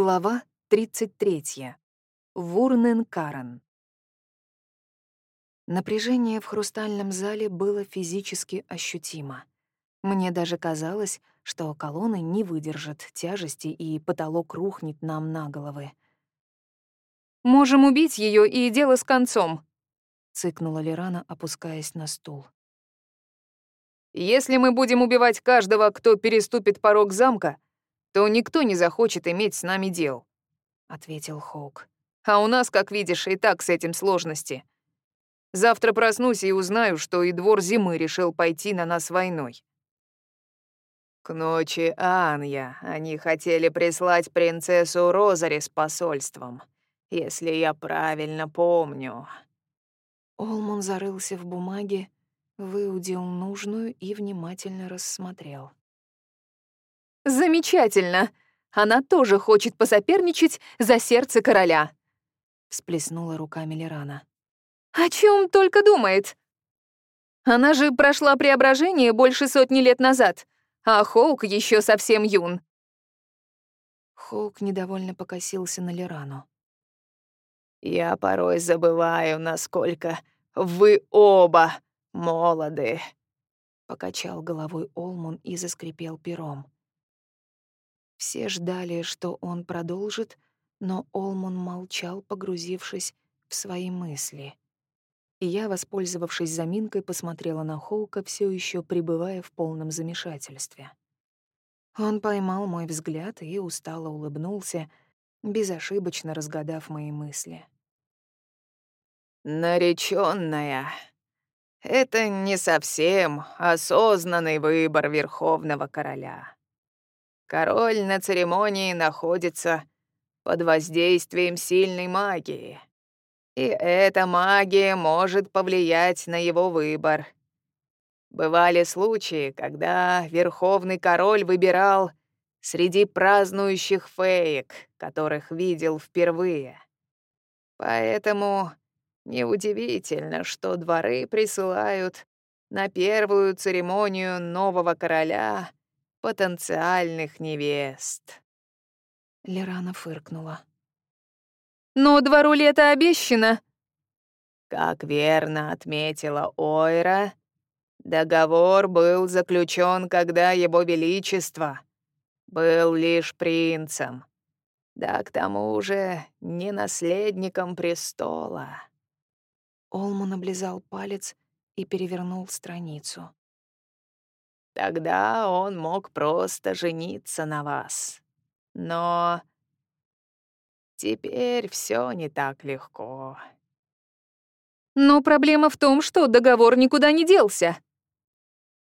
Глава 33. Вурнен Карен. Напряжение в хрустальном зале было физически ощутимо. Мне даже казалось, что колонны не выдержат тяжести и потолок рухнет нам на головы. «Можем убить ее и дело с концом», — цыкнула Лерана, опускаясь на стул. «Если мы будем убивать каждого, кто переступит порог замка, то никто не захочет иметь с нами дел», — ответил Хоук. «А у нас, как видишь, и так с этим сложности. Завтра проснусь и узнаю, что и двор зимы решил пойти на нас войной». К ночи Анья они хотели прислать принцессу Розари с посольством, если я правильно помню. Олман зарылся в бумаге, выудил нужную и внимательно рассмотрел. «Замечательно! Она тоже хочет посоперничать за сердце короля!» Всплеснула руками Лерана. «О чем только думает? Она же прошла преображение больше сотни лет назад, а Хоук еще совсем юн». Хоук недовольно покосился на Лерану. «Я порой забываю, насколько вы оба молоды», — покачал головой Олмун и заскрипел пером. Все ждали, что он продолжит, но Олмун молчал, погрузившись в свои мысли. Я, воспользовавшись заминкой, посмотрела на Хоука, все еще пребывая в полном замешательстве. Он поймал мой взгляд и устало улыбнулся, безошибочно разгадав мои мысли. «Наречённая, это не совсем осознанный выбор Верховного Короля. Король на церемонии находится под воздействием сильной магии. И эта магия может повлиять на его выбор. Бывали случаи, когда Верховный Король выбирал среди празднующих феек, которых видел впервые. Поэтому неудивительно, что дворы присылают на первую церемонию нового короля потенциальных невест. Лерана фыркнула. «Но двору лето обещано!» Как верно отметила Ойра, договор был заключен, когда его величество был лишь принцем, да к тому же не наследником престола. Олман облизал палец и перевернул страницу. Тогда он мог просто жениться на вас. Но теперь все не так легко. Но проблема в том, что договор никуда не делся.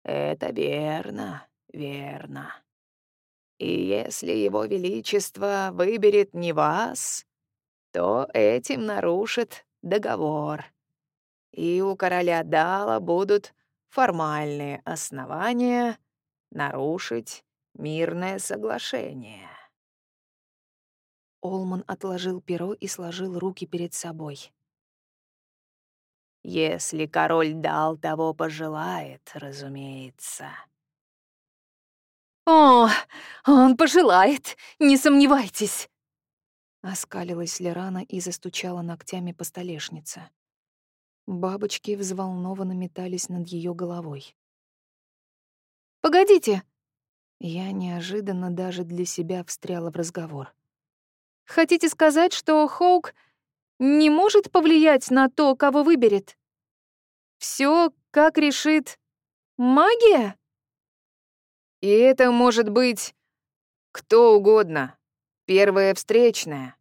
Это верно, верно. И если его величество выберет не вас, то этим нарушит договор. И у короля Дала будут формальные основания нарушить мирное соглашение. Олман отложил перо и сложил руки перед собой. Если король дал того пожелает, разумеется. «О, он пожелает, не сомневайтесь!» Оскалилась Лерана и застучала ногтями по столешнице. Бабочки взволнованно метались над ее головой. «Погодите!» Я неожиданно даже для себя встряла в разговор. «Хотите сказать, что Хоук не может повлиять на то, кого выберет? Все, как решит магия?» «И это может быть кто угодно, первая встречная.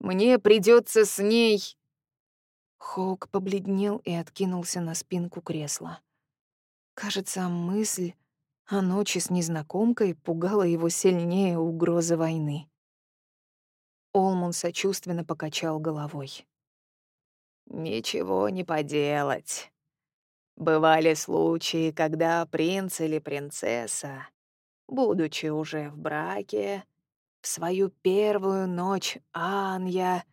Мне придется с ней Хоук побледнел и откинулся на спинку кресла. Кажется, мысль о ночи с незнакомкой пугала его сильнее угрозы войны. Олмун сочувственно покачал головой. «Ничего не поделать. Бывали случаи, когда принц или принцесса, будучи уже в браке, в свою первую ночь Анья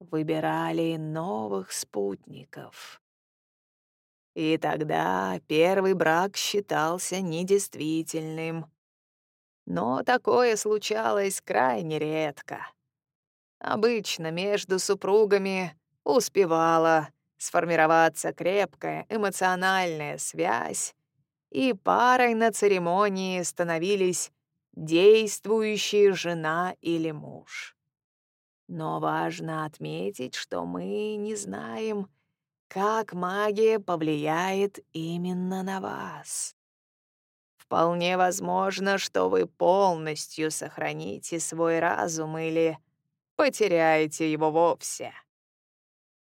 выбирали новых спутников. И тогда первый брак считался недействительным. Но такое случалось крайне редко. Обычно между супругами успевала сформироваться крепкая эмоциональная связь, и парой на церемонии становились действующие жена или муж. Но важно отметить, что мы не знаем, как магия повлияет именно на вас. Вполне возможно, что вы полностью сохраните свой разум или потеряете его вовсе.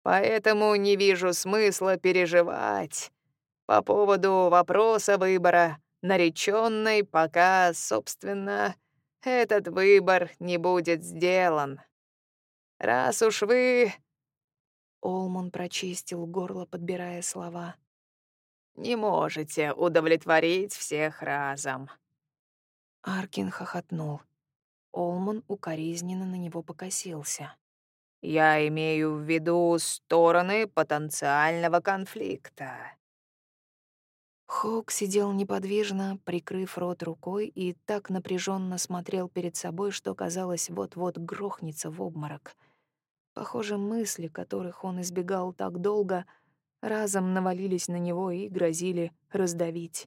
Поэтому не вижу смысла переживать по поводу вопроса выбора нареченной, пока, собственно, этот выбор не будет сделан. Раз уж вы...» Олман прочистил горло, подбирая слова. «Не можете удовлетворить всех разом». Аркин хохотнул. Олман укоризненно на него покосился. «Я имею в виду стороны потенциального конфликта». Хоук сидел неподвижно, прикрыв рот рукой, и так напряженно смотрел перед собой, что казалось, вот-вот грохнется в обморок — Похоже, мысли, которых он избегал так долго, разом навалились на него и грозили раздавить.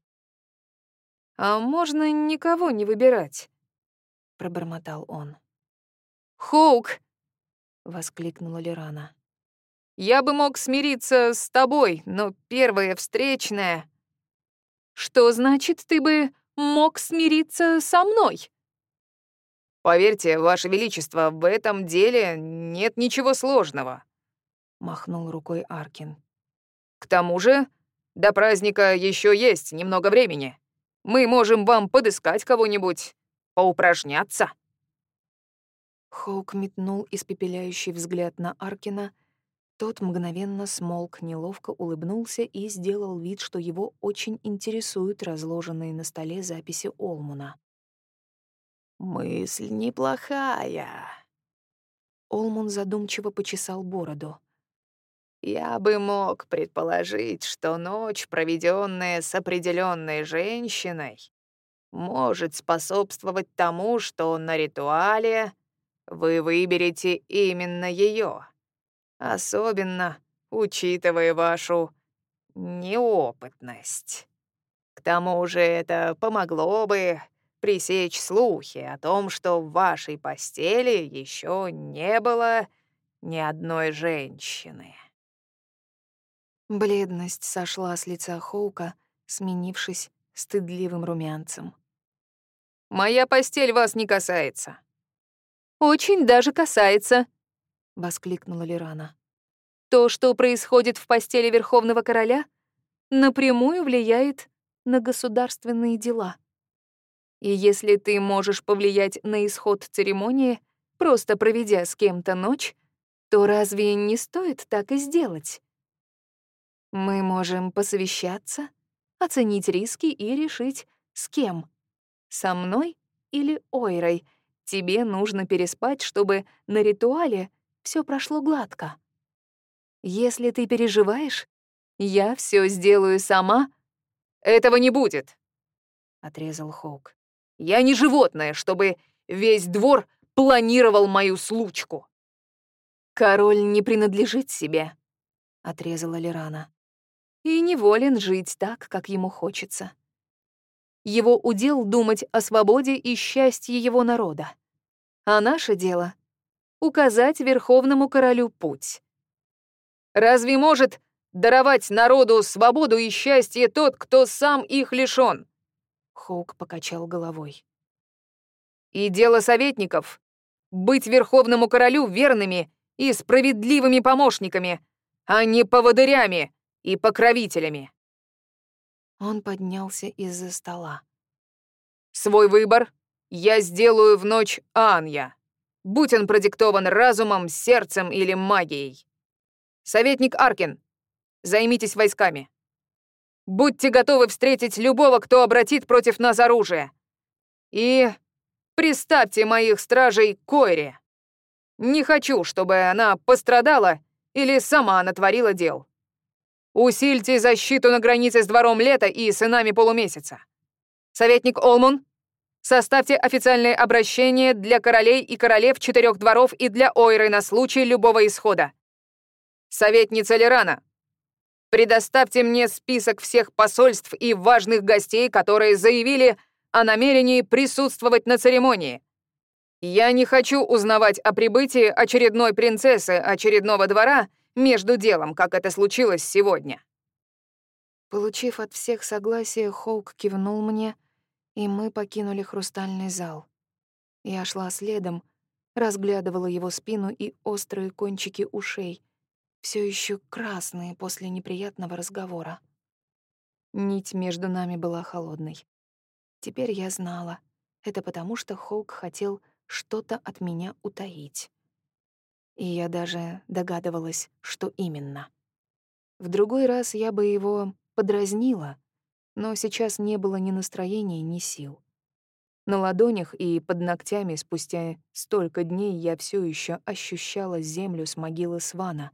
«А можно никого не выбирать?» — пробормотал он. «Хоук!» — воскликнула Лерана. «Я бы мог смириться с тобой, но первая встречная...» «Что значит, ты бы мог смириться со мной?» «Поверьте, Ваше Величество, в этом деле нет ничего сложного», — махнул рукой Аркин. «К тому же, до праздника еще есть немного времени. Мы можем вам подыскать кого-нибудь, поупражняться». Хоук метнул испепеляющий взгляд на Аркина. Тот мгновенно смолк, неловко улыбнулся и сделал вид, что его очень интересуют разложенные на столе записи Олмуна. «Мысль неплохая». Олмун задумчиво почесал бороду. «Я бы мог предположить, что ночь, проведенная с определенной женщиной, может способствовать тому, что на ритуале вы выберете именно ее, особенно учитывая вашу неопытность. К тому же это помогло бы пресечь слухи о том, что в вашей постели еще не было ни одной женщины. Бледность сошла с лица Хоука, сменившись стыдливым румянцем. «Моя постель вас не касается». «Очень даже касается», — воскликнула Лирана. «То, что происходит в постели Верховного Короля, напрямую влияет на государственные дела». И если ты можешь повлиять на исход церемонии, просто проведя с кем-то ночь, то разве не стоит так и сделать? Мы можем посовещаться, оценить риски и решить, с кем. Со мной или Ойрой. Тебе нужно переспать, чтобы на ритуале все прошло гладко. Если ты переживаешь, я все сделаю сама. Этого не будет, отрезал Хоук. Я не животное, чтобы весь двор планировал мою случку. Король не принадлежит себе, отрезала Лерана. И не волен жить так, как ему хочется. Его удел думать о свободе и счастье его народа. А наше дело — указать верховному королю путь. Разве может даровать народу свободу и счастье тот, кто сам их лишён? Хоук покачал головой. «И дело советников — быть верховному королю верными и справедливыми помощниками, а не поводырями и покровителями». Он поднялся из-за стола. «Свой выбор я сделаю в ночь Анья, будь он продиктован разумом, сердцем или магией. Советник Аркин, займитесь войсками. Будьте готовы встретить любого, кто обратит против нас оружие. И приставьте моих стражей к Койре. Не хочу, чтобы она пострадала или сама натворила дел. Усильте защиту на границе с двором лета и сынами полумесяца. Советник Олмун, Составьте официальное обращение для королей и королев четырех дворов и для Ойры на случай любого исхода. Советница Лерана, предоставьте мне список всех посольств и важных гостей, которые заявили о намерении присутствовать на церемонии. Я не хочу узнавать о прибытии очередной принцессы очередного двора между делом, как это случилось сегодня. Получив от всех согласие, Хоук кивнул мне, и мы покинули хрустальный зал. Я шла следом, разглядывала его спину и острые кончики ушей, все еще красные после неприятного разговора. Нить между нами была холодной. Теперь я знала. Это потому, что Хоук хотел что-то от меня утаить. И я даже догадывалась, что именно. В другой раз я бы его подразнила, но сейчас не было ни настроения, ни сил. На ладонях и под ногтями спустя столько дней я все еще ощущала землю с могилы Свана,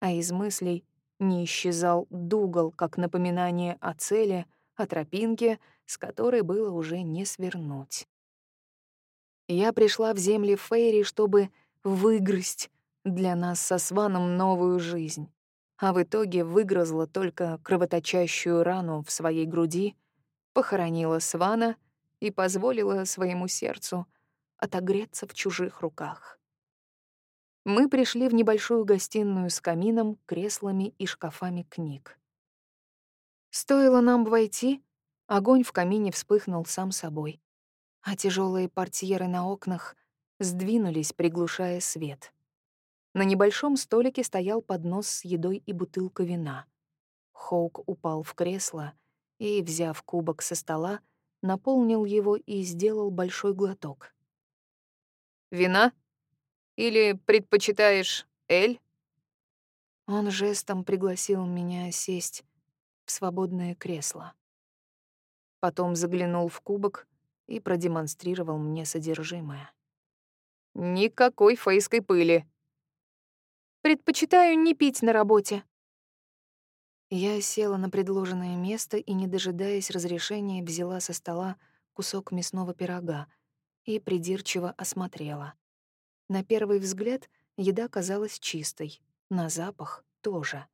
а из мыслей не исчезал дугал, как напоминание о цели, о тропинке, с которой было уже не свернуть. Я пришла в земли Фейри, чтобы выгрызть для нас со Сваном новую жизнь а в итоге выгрызла только кровоточащую рану в своей груди, похоронила Свана и позволила своему сердцу отогреться в чужих руках. Мы пришли в небольшую гостиную с камином, креслами и шкафами книг. Стоило нам войти, огонь в камине вспыхнул сам собой, а тяжелые портьеры на окнах сдвинулись, приглушая свет. На небольшом столике стоял поднос с едой и бутылка вина. Хоук упал в кресло и, взяв кубок со стола, наполнил его и сделал большой глоток. «Вина? Или предпочитаешь эль?» Он жестом пригласил меня сесть в свободное кресло. Потом заглянул в кубок и продемонстрировал мне содержимое. «Никакой фейской пыли», Предпочитаю не пить на работе». Я села на предложенное место и, не дожидаясь разрешения, взяла со стола кусок мясного пирога и придирчиво осмотрела. На первый взгляд еда казалась чистой, на запах тоже.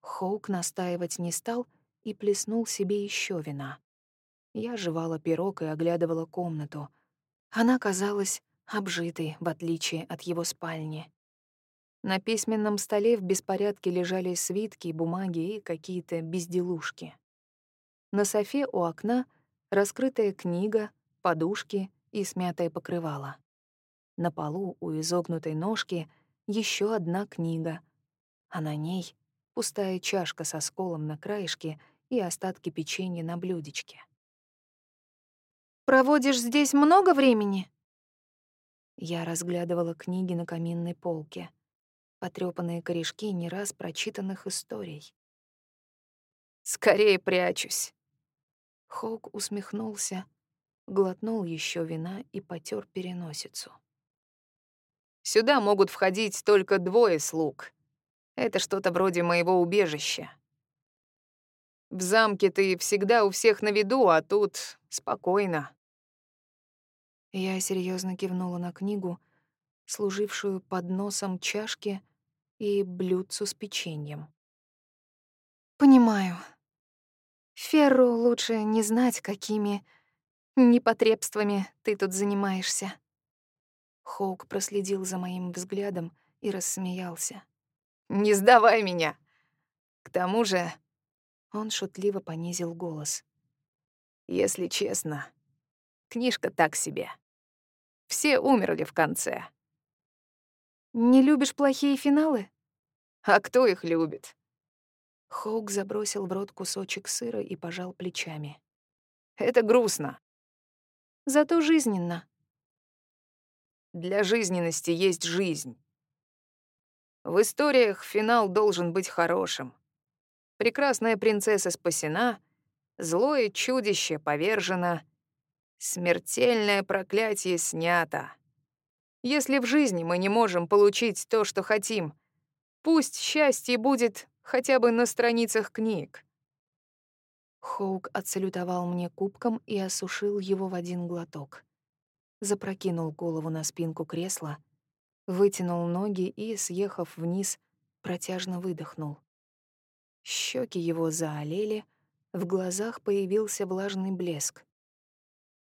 Хоук настаивать не стал и плеснул себе еще вина. Я жевала пирог и оглядывала комнату. Она казалась обжитой, в отличие от его спальни. На письменном столе в беспорядке лежали свитки, бумаги и какие-то безделушки. На софе у окна раскрытая книга, подушки и смятое покрывало. На полу у изогнутой ножки еще одна книга, а на ней пустая чашка со сколом на краешке и остатки печенья на блюдечке. «Проводишь здесь много времени?» Я разглядывала книги на каминной полке — потрёпанные корешки не раз прочитанных историй. «Скорее прячусь!» Хоук усмехнулся, глотнул еще вина и потер переносицу. «Сюда могут входить только двое слуг. Это что-то вроде моего убежища. В замке ты всегда у всех на виду, а тут спокойно». Я серьезно кивнула на книгу, служившую подносом чашки — и блюдцу с печеньем. «Понимаю. Ферру лучше не знать, какими непотребствами ты тут занимаешься». Хоук проследил за моим взглядом и рассмеялся. «Не сдавай меня! К тому же...» Он шутливо понизил голос. «Если честно, книжка так себе. Все умерли в конце. Не любишь плохие финалы? А кто их любит? Хоук забросил в рот кусочек сыра и пожал плечами. Это грустно. Зато жизненно. Для жизненности есть жизнь. В историях финал должен быть хорошим. Прекрасная принцесса спасена, злое чудище повержено, смертельное проклятие снято. Если в жизни мы не можем получить то, что хотим, пусть счастье будет хотя бы на страницах книг. Хоук отсалютовал мне кубком и осушил его в один глоток. Запрокинул голову на спинку кресла, вытянул ноги и, съехав вниз, протяжно выдохнул. Щеки его заолели, в глазах появился влажный блеск.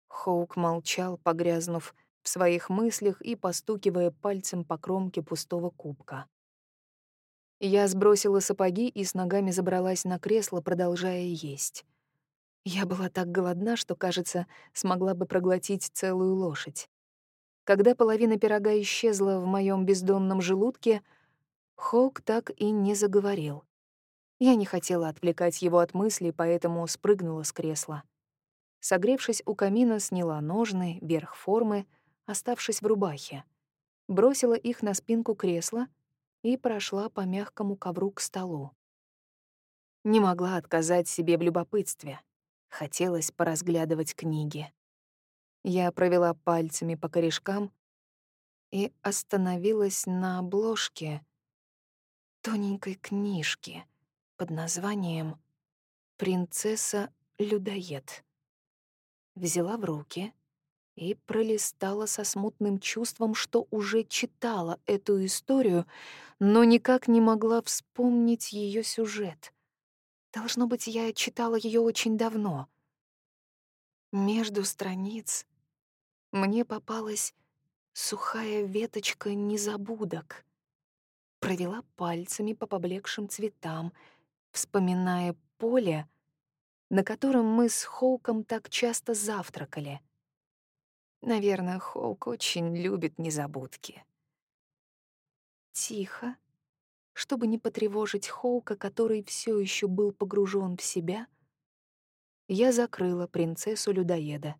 Хоук молчал, погрязнув в своих мыслях и постукивая пальцем по кромке пустого кубка. Я сбросила сапоги и с ногами забралась на кресло, продолжая есть. Я была так голодна, что, кажется, смогла бы проглотить целую лошадь. Когда половина пирога исчезла в моем бездонном желудке, Хоук так и не заговорил. Я не хотела отвлекать его от мыслей, поэтому спрыгнула с кресла. Согревшись у камина, сняла ножны, верх формы, оставшись в рубахе. Бросила их на спинку кресла и прошла по мягкому ковру к столу. Не могла отказать себе в любопытстве. Хотелось поразглядывать книги. Я провела пальцами по корешкам и остановилась на обложке тоненькой книжки под названием «Принцесса-людоед». Взяла в руки и пролистала со смутным чувством, что уже читала эту историю, но никак не могла вспомнить ее сюжет. Должно быть, я читала ее очень давно. Между страниц мне попалась сухая веточка незабудок. Провела пальцами по поблекшим цветам, вспоминая поле, на котором мы с Хоуком так часто завтракали. Наверное, Хоук очень любит незабудки. Тихо, чтобы не потревожить Хоука, который все еще был погружен в себя, я закрыла принцессу-людоеда,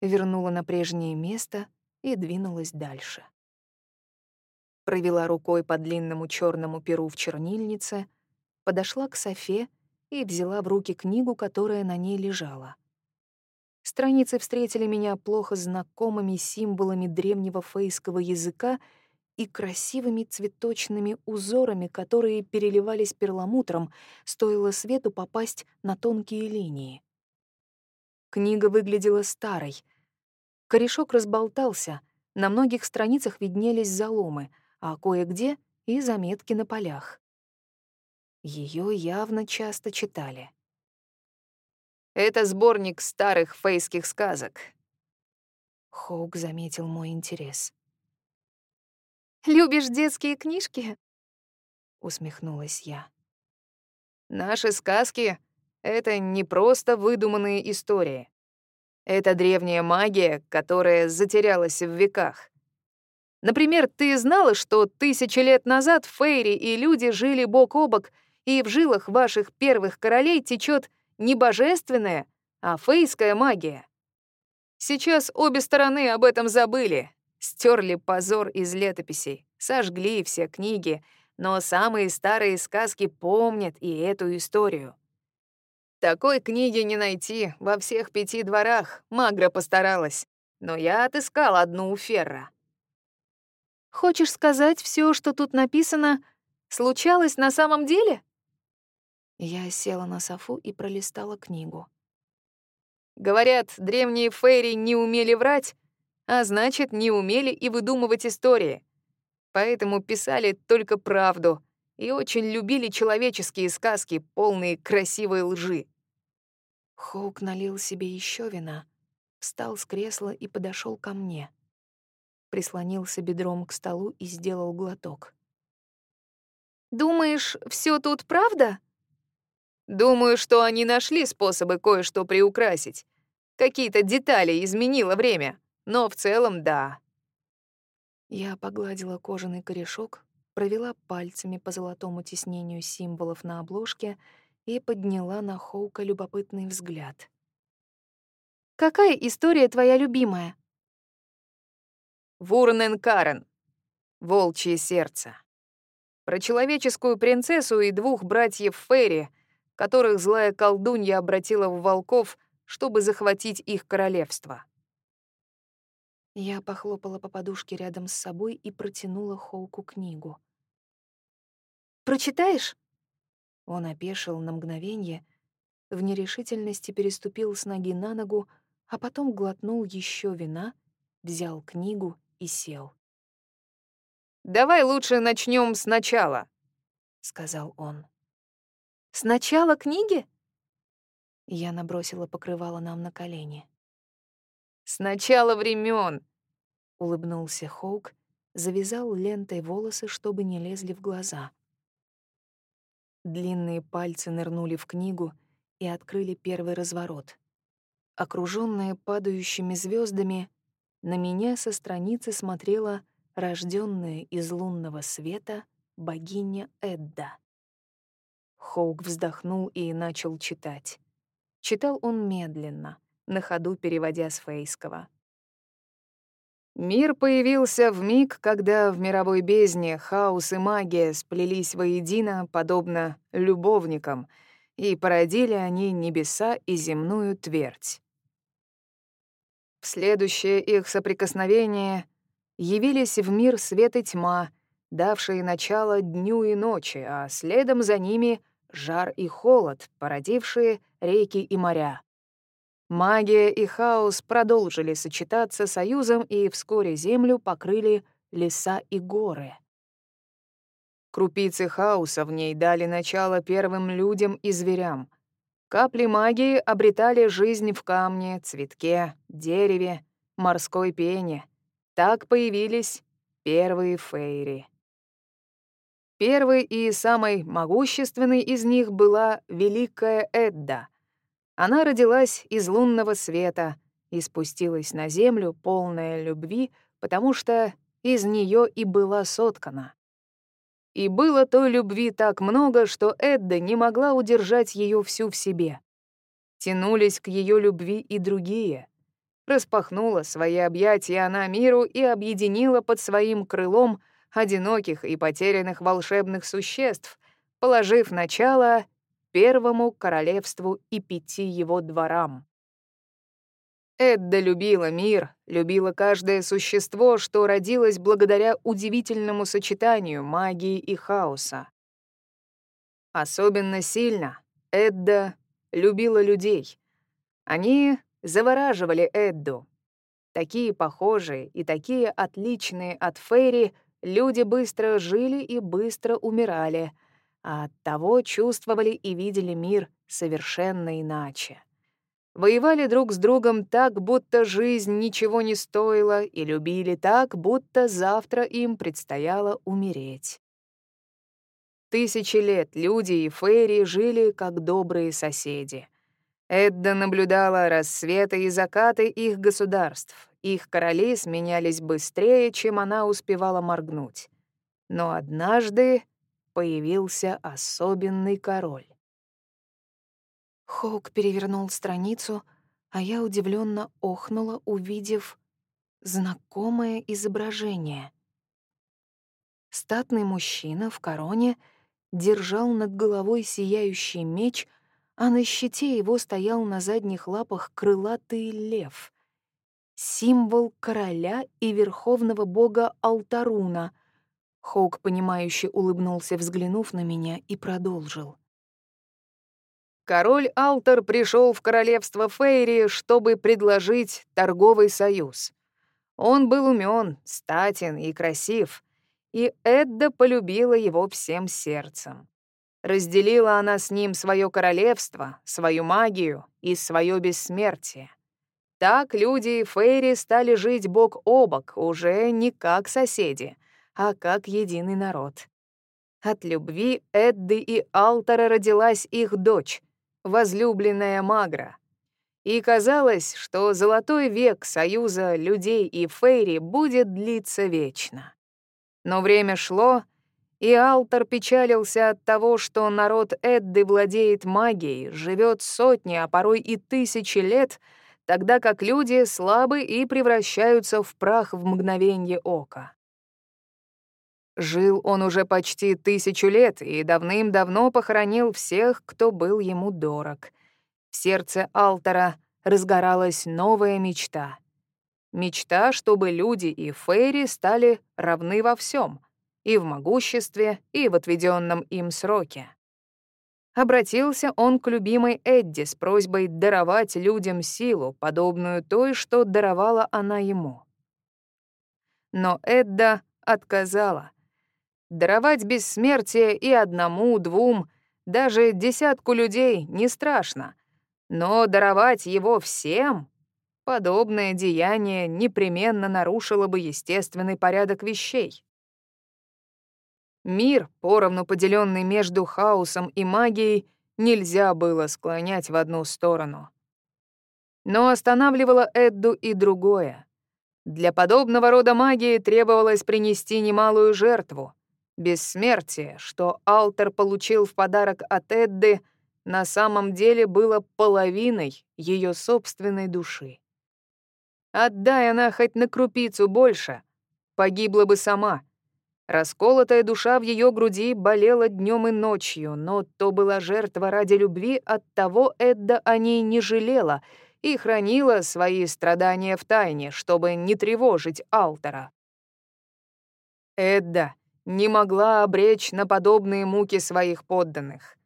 вернула на прежнее место и двинулась дальше. Провела рукой по длинному черному перу в чернильнице, подошла к Софе и взяла в руки книгу, которая на ней лежала. Страницы встретили меня плохо знакомыми символами древнего фейского языка и красивыми цветочными узорами, которые переливались перламутром, стоило свету попасть на тонкие линии. Книга выглядела старой. Корешок разболтался, на многих страницах виднелись заломы, а кое-где — и заметки на полях. Ее явно часто читали. «Это сборник старых фейских сказок». Хоук заметил мой интерес. Любишь детские книжки?» — усмехнулась я. «Наши сказки — это не просто выдуманные истории. Это древняя магия, которая затерялась в веках. Например, ты знала, что тысячи лет назад фейри и люди жили бок о бок, и в жилах ваших первых королей течет не божественная, а фейская магия? Сейчас обе стороны об этом забыли, Стерли позор из летописей, сожгли все книги, но самые старые сказки помнят и эту историю. Такой книги не найти во всех пяти дворах, Магра постаралась, но я отыскал одну у Ферра. Хочешь сказать, все, что тут написано, случалось на самом деле? Я села на софу и пролистала книгу. Говорят, древние фейри не умели врать, а значит, не умели и выдумывать истории. Поэтому писали только правду и очень любили человеческие сказки, полные красивой лжи. Хоук налил себе еще вина, встал с кресла и подошел ко мне. Прислонился бедром к столу и сделал глоток. «Думаешь, все тут правда?» «Думаю, что они нашли способы кое-что приукрасить. Какие-то детали изменило время но в целом да. Я погладила кожаный корешок, провела пальцами по золотому тиснению символов на обложке и подняла на Хоука любопытный взгляд. «Какая история твоя любимая?» «Вурнен Карен. Волчье сердце. Про человеческую принцессу и двух братьев Ферри, которых злая колдунья обратила в волков, чтобы захватить их королевство. Я похлопала по подушке рядом с собой и протянула Хоуку книгу. «Прочитаешь?» Он опешил на мгновение, в нерешительности переступил с ноги на ногу, а потом глотнул еще вина, взял книгу и сел. «Давай лучше начнем сначала», — сказал он. «Сначала книги?» Я набросила покрывало нам на колени. «С начала времен, улыбнулся Хоук, завязал лентой волосы, чтобы не лезли в глаза. Длинные пальцы нырнули в книгу и открыли первый разворот. Окружённая падающими звездами, на меня со страницы смотрела рожденная из лунного света богиня Эдда. Хоук вздохнул и начал читать. Читал он медленно, на ходу переводя с фейского. Мир появился в миг, когда в мировой бездне хаос и магия сплелись воедино, подобно любовникам, и породили они небеса и земную твердь. В следующее их соприкосновение явились в мир свет и тьма, давшие начало дню и ночи, а следом за ними жар и холод, породившие реки и моря. Магия и хаос продолжили сочетаться союзом, и вскоре землю покрыли леса и горы. Крупицы хаоса в ней дали начало первым людям и зверям. Капли магии обретали жизнь в камне, цветке, дереве, морской пене. Так появились первые фейри. Первой и самой могущественной из них была Великая Эдда. Она родилась из лунного света и спустилась на землю, полная любви, потому что из нее и была соткана. И было той любви так много, что Эдда не могла удержать ее всю в себе. Тянулись к ее любви и другие. Распахнула свои объятия она миру и объединила под своим крылом одиноких и потерянных волшебных существ, положив начало первому королевству и пяти его дворам. Эдда любила мир, любила каждое существо, что родилось благодаря удивительному сочетанию магии и хаоса. Особенно сильно Эдда любила людей. Они завораживали Эдду. Такие похожие и такие отличные от Фейри — Люди быстро жили и быстро умирали, а оттого чувствовали и видели мир совершенно иначе. Воевали друг с другом так, будто жизнь ничего не стоила, и любили так, будто завтра им предстояло умереть. Тысячи лет люди и фейри жили как добрые соседи. Эдда наблюдала рассветы и закаты их государств, их короли сменялись быстрее, чем она успевала моргнуть. Но однажды появился особенный король. Хоук перевернул страницу, а я удивленно охнула, увидев знакомое изображение. Статный мужчина в короне держал над головой сияющий меч, а на щите его стоял на задних лапах крылатый лев символ короля и верховного бога Алтаруна. Хоук, понимающе улыбнулся, взглянув на меня, и продолжил. Король Алтар пришел в королевство Фейри, чтобы предложить торговый союз. Он был умен, статен и красив, и Эдда полюбила его всем сердцем. Разделила она с ним свое королевство, свою магию и свое бессмертие. Так люди и Фейри стали жить бок о бок, уже не как соседи, а как единый народ. От любви Эдды и Алтара родилась их дочь, возлюбленная Магра. И казалось, что золотой век союза людей и Фейри будет длиться вечно. Но время шло, и Алтар печалился от того, что народ Эдды владеет магией, живет сотни, а порой и тысячи лет — тогда как люди слабы и превращаются в прах в мгновение ока. Жил он уже почти тысячу лет и давным-давно похоронил всех, кто был ему дорог. В сердце Алтора разгоралась новая мечта. Мечта, чтобы люди и Фейри стали равны во всем, и в могуществе, и в отведенном им сроке. Обратился он к любимой Эдди с просьбой даровать людям силу, подобную той, что даровала она ему. Но Эдда отказала. Даровать бессмертие и одному, двум, даже десятку людей не страшно, но даровать его всем — подобное деяние непременно нарушило бы естественный порядок вещей. Мир, поровну поделенный между хаосом и магией, нельзя было склонять в одну сторону. Но останавливало Эдду и другое. Для подобного рода магии требовалось принести немалую жертву. Бессмертие, что Алтер получил в подарок от Эдды, на самом деле было половиной ее собственной души. Отдай она хоть на крупицу больше, погибла бы сама — Расколотая душа в ее груди болела днем и ночью, но то была жертва ради любви, от того Эдда о ней не жалела и хранила свои страдания в тайне, чтобы не тревожить Алтера. Эдда не могла обречь на подобные муки своих подданных.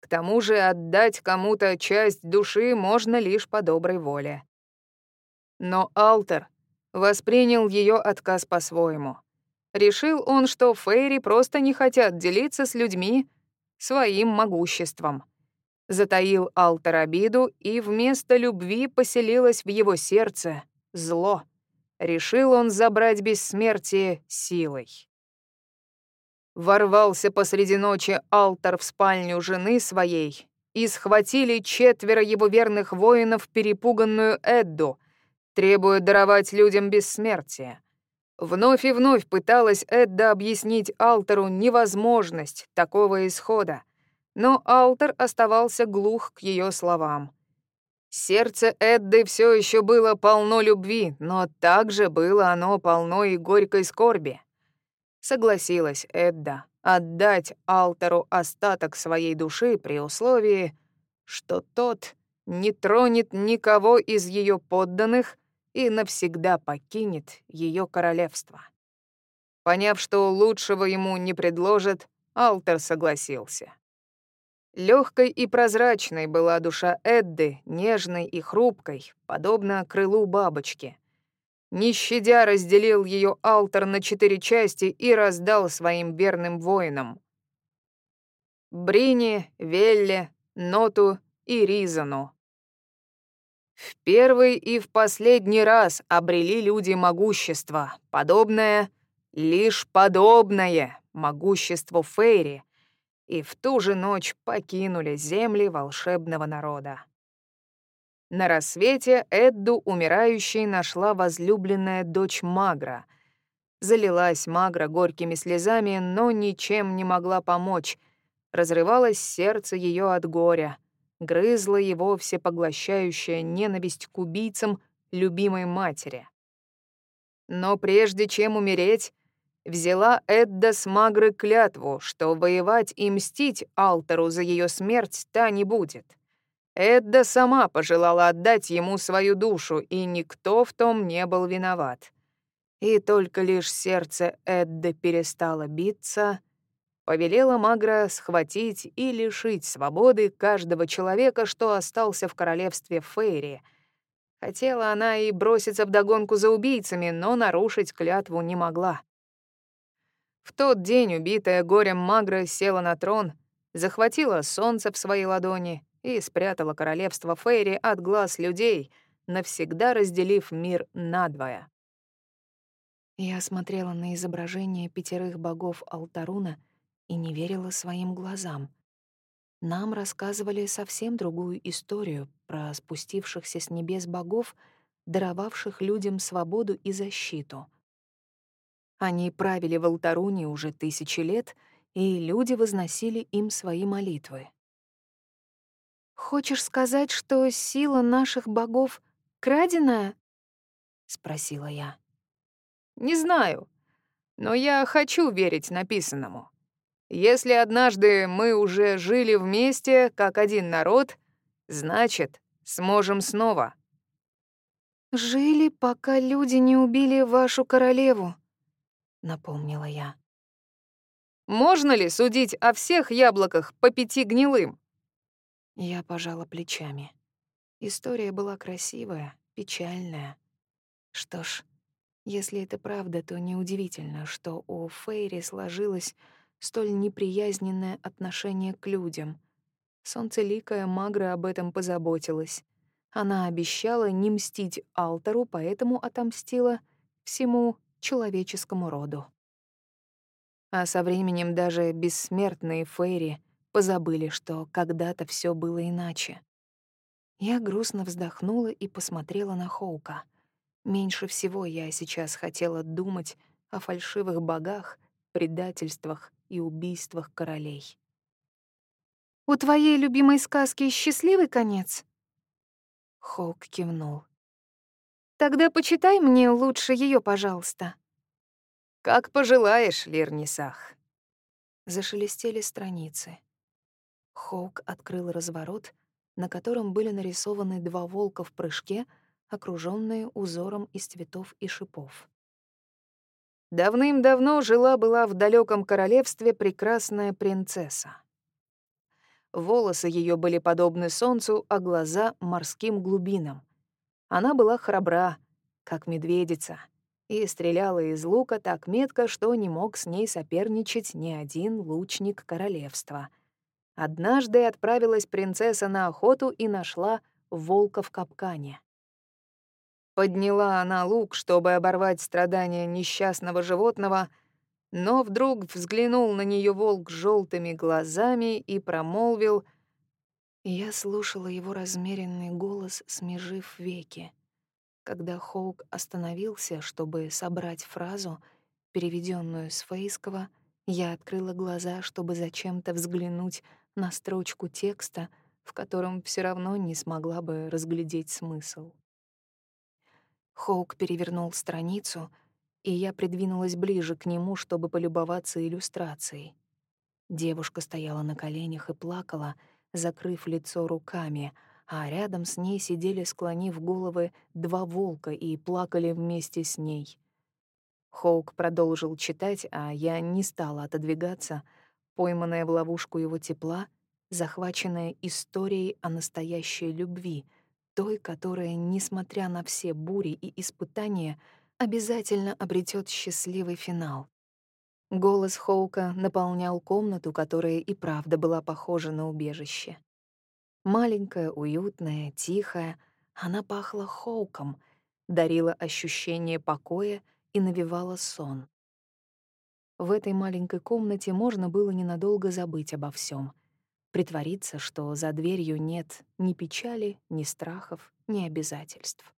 К тому же отдать кому-то часть души можно лишь по доброй воле. Но Алтер воспринял ее отказ по-своему — Решил он, что Фейри просто не хотят делиться с людьми своим могуществом. Затаил Алтер обиду, и вместо любви поселилось в его сердце зло. Решил он забрать бессмертие силой. Ворвался посреди ночи Алтер в спальню жены своей, и схватили четверо его верных воинов перепуганную Эдду, требуя даровать людям бессмертие. Вновь и вновь пыталась Эдда объяснить Алтеру невозможность такого исхода, но Алтер оставался глух к ее словам. Сердце Эдды все еще было полно любви, но также было оно полно и горькой скорби. Согласилась Эдда отдать Алтеру остаток своей души при условии, что тот не тронет никого из ее подданных и навсегда покинет ее королевство. Поняв, что лучшего ему не предложат, Алтер согласился. Легкой и прозрачной была душа Эдды, нежной и хрупкой, подобно крылу бабочки. Не щадя разделил ее Алтер на четыре части и раздал своим верным воинам. Брине, Велле, Ноту и Ризану. В первый и в последний раз обрели люди могущество, подобное, лишь подобное могуществу Фейри, и в ту же ночь покинули земли волшебного народа. На рассвете Эдду, умирающей, нашла возлюбленная дочь Магра. Залилась Магра горькими слезами, но ничем не могла помочь. Разрывалось сердце ее от горя грызла его всепоглощающая ненависть к убийцам любимой матери. Но прежде чем умереть, взяла Эдда с Магры клятву, что воевать и мстить Алтеру за ее смерть та не будет. Эдда сама пожелала отдать ему свою душу, и никто в том не был виноват. И только лишь сердце Эдды перестало биться — повелела Магра схватить и лишить свободы каждого человека, что остался в королевстве Фейри. Хотела она и броситься вдогонку за убийцами, но нарушить клятву не могла. В тот день убитая горем Магра села на трон, захватила солнце в свои ладони и спрятала королевство Фейри от глаз людей, навсегда разделив мир надвое. Я смотрела на изображение пятерых богов Алтаруна — и не верила своим глазам. Нам рассказывали совсем другую историю про спустившихся с небес богов, даровавших людям свободу и защиту. Они правили в Алтаруне уже тысячи лет, и люди возносили им свои молитвы. «Хочешь сказать, что сила наших богов краденая?» — спросила я. «Не знаю, но я хочу верить написанному. Если однажды мы уже жили вместе, как один народ, значит, сможем снова. «Жили, пока люди не убили вашу королеву», — напомнила я. «Можно ли судить о всех яблоках по пяти гнилым?» Я пожала плечами. История была красивая, печальная. Что ж, если это правда, то неудивительно, что у Фейри сложилось столь неприязненное отношение к людям. Солнцеликая Магра об этом позаботилась. Она обещала не мстить Алтору, поэтому отомстила всему человеческому роду. А со временем даже бессмертные Фейри позабыли, что когда-то все было иначе. Я грустно вздохнула и посмотрела на Хоука. Меньше всего я сейчас хотела думать о фальшивых богах, предательствах и убийствах королей. «У твоей любимой сказки счастливый конец?» Хоук кивнул. «Тогда почитай мне лучше ее, пожалуйста». «Как пожелаешь, Лирнисах». Зашелестели страницы. Хоук открыл разворот, на котором были нарисованы два волка в прыжке, окруженные узором из цветов и шипов. Давным-давно жила-была в далеком королевстве прекрасная принцесса. Волосы ее были подобны солнцу, а глаза — морским глубинам. Она была храбра, как медведица, и стреляла из лука так метко, что не мог с ней соперничать ни один лучник королевства. Однажды отправилась принцесса на охоту и нашла волка в капкане. Подняла она лук, чтобы оборвать страдания несчастного животного, но вдруг взглянул на нее волк желтыми глазами и промолвил Я слушала его размеренный голос, смежив веки. Когда Хоук остановился, чтобы собрать фразу, переведенную с фейского, я открыла глаза, чтобы зачем-то взглянуть на строчку текста, в котором все равно не смогла бы разглядеть смысл. Хоук перевернул страницу, и я придвинулась ближе к нему, чтобы полюбоваться иллюстрацией. Девушка стояла на коленях и плакала, закрыв лицо руками, а рядом с ней сидели, склонив головы, два волка и плакали вместе с ней. Хоук продолжил читать, а я не стала отодвигаться, пойманная в ловушку его тепла, захваченная историей о настоящей любви — той, которая, несмотря на все бури и испытания, обязательно обретет счастливый финал. Голос Хоука наполнял комнату, которая и правда была похожа на убежище. Маленькая, уютная, тихая, она пахла Хоуком, дарила ощущение покоя и навевала сон. В этой маленькой комнате можно было ненадолго забыть обо всем, притвориться, что за дверью нет ни печали, ни страхов, ни обязательств.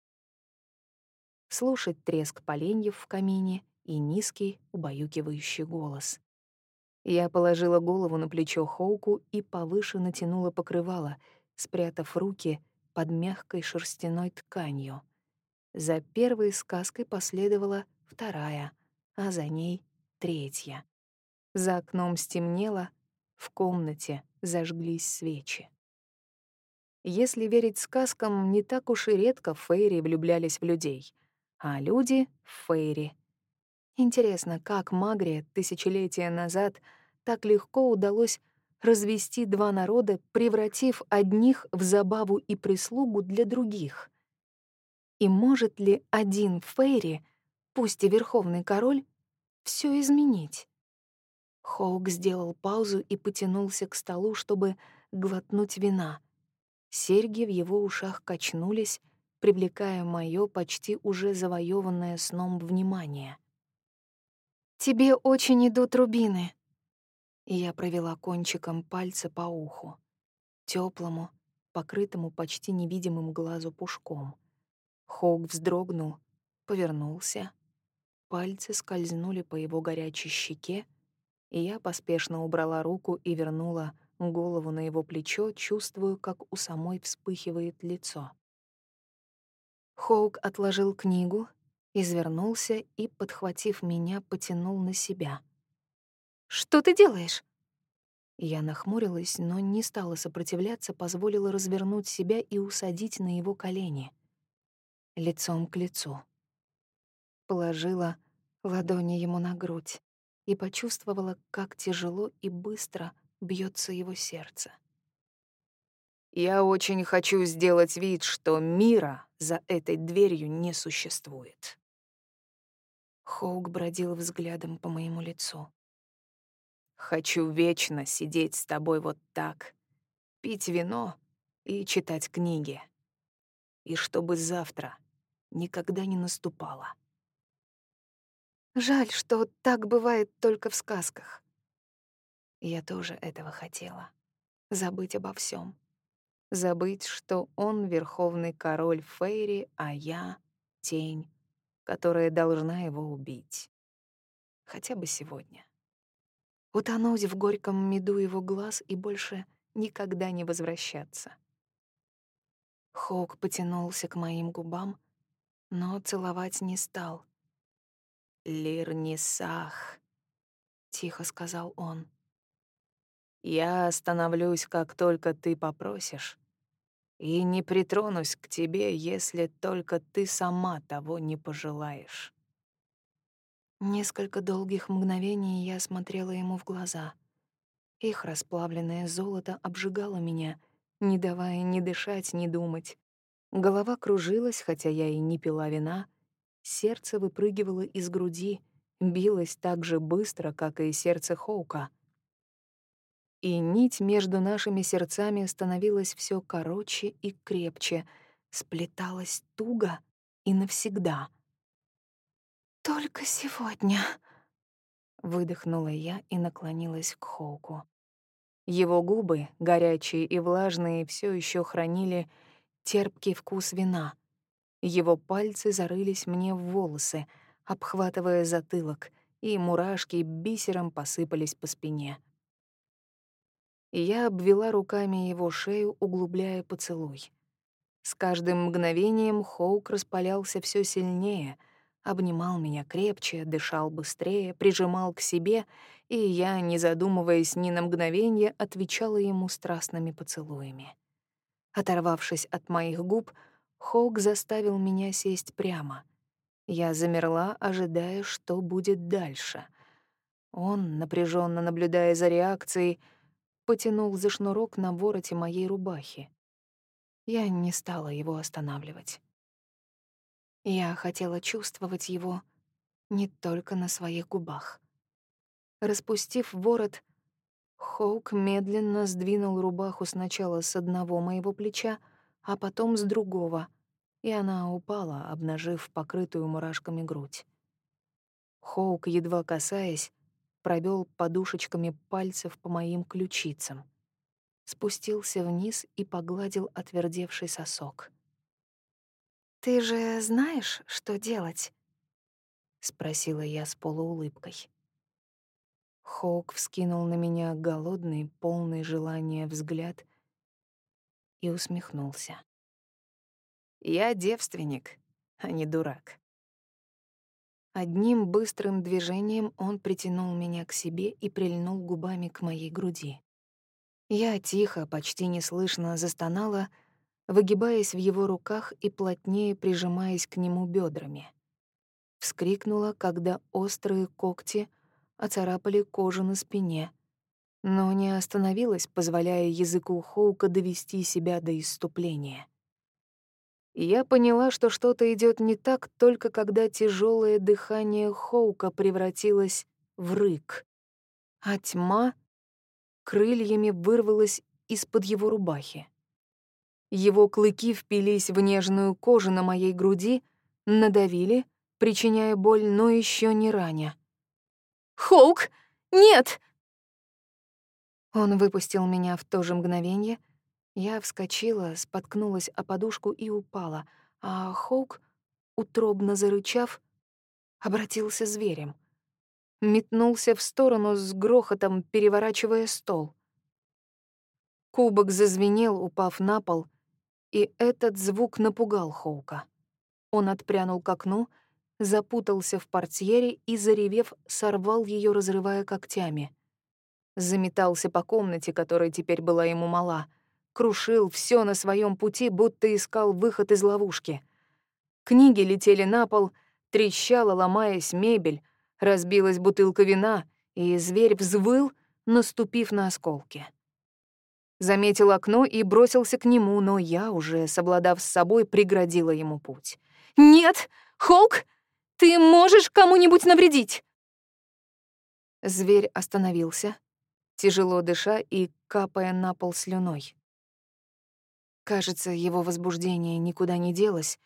Слушать треск поленьев в камине и низкий, убаюкивающий голос. Я положила голову на плечо Хоуку и повыше натянула покрывало, спрятав руки под мягкой шерстяной тканью. За первой сказкой последовала вторая, а за ней — третья. За окном стемнело, в комнате зажглись свечи. Если верить сказкам, не так уж и редко фейри влюблялись в людей, а люди — в фейри. Интересно, как Магре тысячелетия назад так легко удалось развести два народа, превратив одних в забаву и прислугу для других? И может ли один фейри, пусть и верховный король, все изменить? Хоук сделал паузу и потянулся к столу, чтобы глотнуть вина. Серьги в его ушах качнулись, привлекая моё почти уже завоеванное сном внимание. «Тебе очень идут рубины», я провела кончиком пальца по уху, теплому, покрытому почти невидимым глазу пушком. Хоук вздрогнул, повернулся. Пальцы скользнули по его горячей щеке, и я поспешно убрала руку и вернула голову на его плечо, чувствую, как у самой вспыхивает лицо. Хоук отложил книгу, извернулся и, подхватив меня, потянул на себя. «Что ты делаешь?» Я нахмурилась, но не стала сопротивляться, позволила развернуть себя и усадить на его колени. Лицом к лицу. Положила ладони ему на грудь и почувствовала, как тяжело и быстро бьется его сердце. Я очень хочу сделать вид, что мира за этой дверью не существует. Хоук бродил взглядом по моему лицу. Хочу вечно сидеть с тобой вот так, пить вино и читать книги. И чтобы завтра никогда не наступало. Жаль, что так бывает только в сказках. Я тоже этого хотела. Забыть обо всем. Забыть, что он верховный король Фейри, а я — тень, которая должна его убить. Хотя бы сегодня. Утонуть в горьком меду его глаз и больше никогда не возвращаться. Хоук потянулся к моим губам, но целовать не стал. «Лирнисах», — тихо сказал он. «Я остановлюсь, как только ты попросишь, и не притронусь к тебе, если только ты сама того не пожелаешь». Несколько долгих мгновений я смотрела ему в глаза. Их расплавленное золото обжигало меня — не давая ни дышать, ни думать. Голова кружилась, хотя я и не пила вина. Сердце выпрыгивало из груди, билось так же быстро, как и сердце Хоука. И нить между нашими сердцами становилась все короче и крепче, сплеталась туго и навсегда. «Только сегодня», — выдохнула я и наклонилась к Хоуку. Его губы, горячие и влажные, все еще хранили терпкий вкус вина. Его пальцы зарылись мне в волосы, обхватывая затылок, и мурашки бисером посыпались по спине. Я обвела руками его шею, углубляя поцелуй. С каждым мгновением Хоук распалялся все сильнее — обнимал меня крепче, дышал быстрее, прижимал к себе, и я, не задумываясь ни на мгновение, отвечала ему страстными поцелуями. Оторвавшись от моих губ, Хоук заставил меня сесть прямо. Я замерла, ожидая, что будет дальше. Он, напряженно наблюдая за реакцией, потянул за шнурок на вороте моей рубахи. Я не стала его останавливать. Я хотела чувствовать его не только на своих губах. Распустив ворот, Хоук медленно сдвинул рубаху сначала с одного моего плеча, а потом с другого, и она упала, обнажив покрытую мурашками грудь. Хоук, едва касаясь, провел подушечками пальцев по моим ключицам, спустился вниз и погладил отвердевший сосок. «Ты же знаешь, что делать?» — спросила я с полуулыбкой. Хоук вскинул на меня голодный, полный желания взгляд и усмехнулся. «Я девственник, а не дурак». Одним быстрым движением он притянул меня к себе и прильнул губами к моей груди. Я тихо, почти неслышно застонала — выгибаясь в его руках и плотнее прижимаясь к нему бедрами. Вскрикнула, когда острые когти оцарапали кожу на спине, но не остановилась, позволяя языку Хоука довести себя до Я поняла, что что-то идет не так, только когда тяжелое дыхание Хоука превратилось в рык, а тьма крыльями вырвалась из-под его рубахи. Его клыки впились в нежную кожу на моей груди, надавили, причиняя боль, но еще не раня. «Хоук! Нет!» Он выпустил меня в то же мгновение. Я вскочила, споткнулась о подушку и упала, а Хоук, утробно зарычав, обратился зверем. Метнулся в сторону с грохотом, переворачивая стол. Кубок зазвенел, упав на пол, и этот звук напугал Хоука. Он отпрянул к окну, запутался в портьере и, заревев, сорвал ее, разрывая когтями. Заметался по комнате, которая теперь была ему мала, крушил все на своем пути, будто искал выход из ловушки. Книги летели на пол, трещала, ломаясь мебель, разбилась бутылка вина, и зверь взвыл, наступив на осколки. Заметил окно и бросился к нему, но я, уже совладав с собой, преградила ему путь. «Нет! Холк! Ты можешь кому-нибудь навредить!» Зверь остановился, тяжело дыша и капая на пол слюной. Кажется, его возбуждение никуда не делось,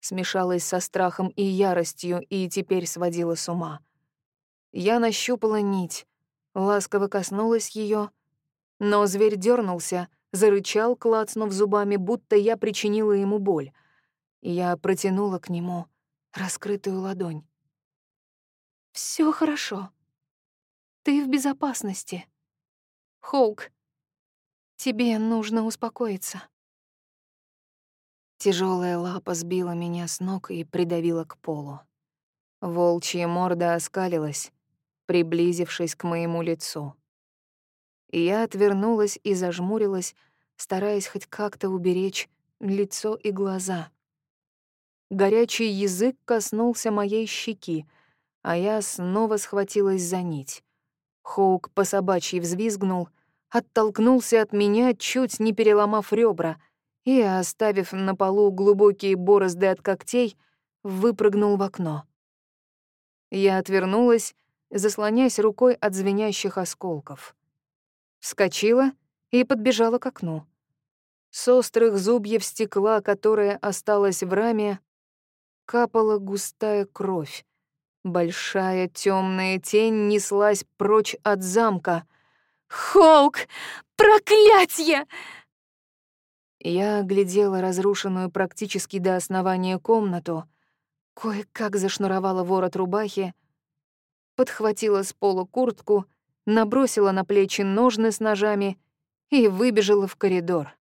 смешалось со страхом и яростью и теперь сводило с ума. Я нащупала нить, ласково коснулась ее, но зверь дернулся, зарычал, клацнув зубами, будто я причинила ему боль. Я протянула к нему раскрытую ладонь. Все хорошо. Ты в безопасности. Хоук, тебе нужно успокоиться. Тяжелая лапа сбила меня с ног и придавила к полу. Волчья морда оскалилась, приблизившись к моему лицу. Я отвернулась и зажмурилась, стараясь хоть как-то уберечь лицо и глаза. Горячий язык коснулся моей щеки, а я снова схватилась за нить. Хоук по собачьи взвизгнул, оттолкнулся от меня, чуть не переломав ребра, и, оставив на полу глубокие борозды от когтей, выпрыгнул в окно. Я отвернулась, заслоняясь рукой от звенящих осколков. Вскочила и подбежала к окну. С острых зубьев стекла, которое осталось в раме, капала густая кровь. Большая темная тень неслась прочь от замка. «Хоук! Проклятье!» Я оглядела разрушенную практически до основания комнату, кое-как зашнуровала ворот рубахи, подхватила с пола куртку, набросила на плечи ножны с ножами и выбежала в коридор.